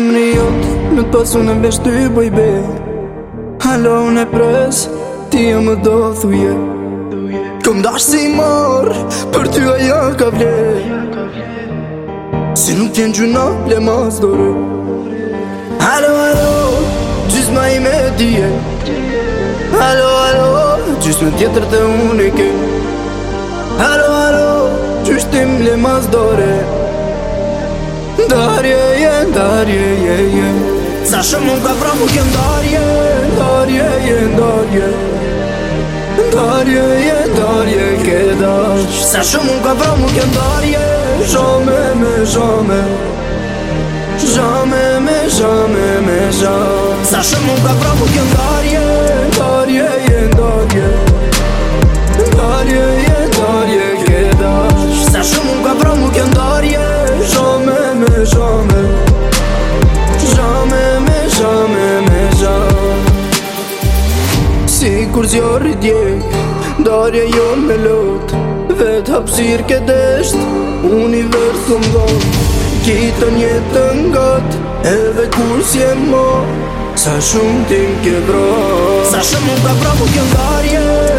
jam në jut Në të pasu po në vesh ty boj be Halo në e pres Ti jo më do thuje Këm dash si mar Për ty a ja ka vle Si nuk t'jen gjuna ble ma s'dore Halo, halo Gjus ma i me dje Halo, halo Gjus me tjetër të unike Halo, halo Gjus tim le ma s'dore Halo, halo Dariye dariye ye ye mu ga bramu kiem dariye dariye ye dariye Dariye ye dariye ke dasz Zaszemu ga bramu kiem dariye Żome me żome Żome me żome me żome Zaszemu ga bramu kiem dariye dariye ye kur zjarë i djek Darje jonë me lot Vet hapsir ke desht Univers të mbot Kitën jetën gat Edhe kur si e mo Sa shumë tim ke Sa shumë të bro mu kjo darje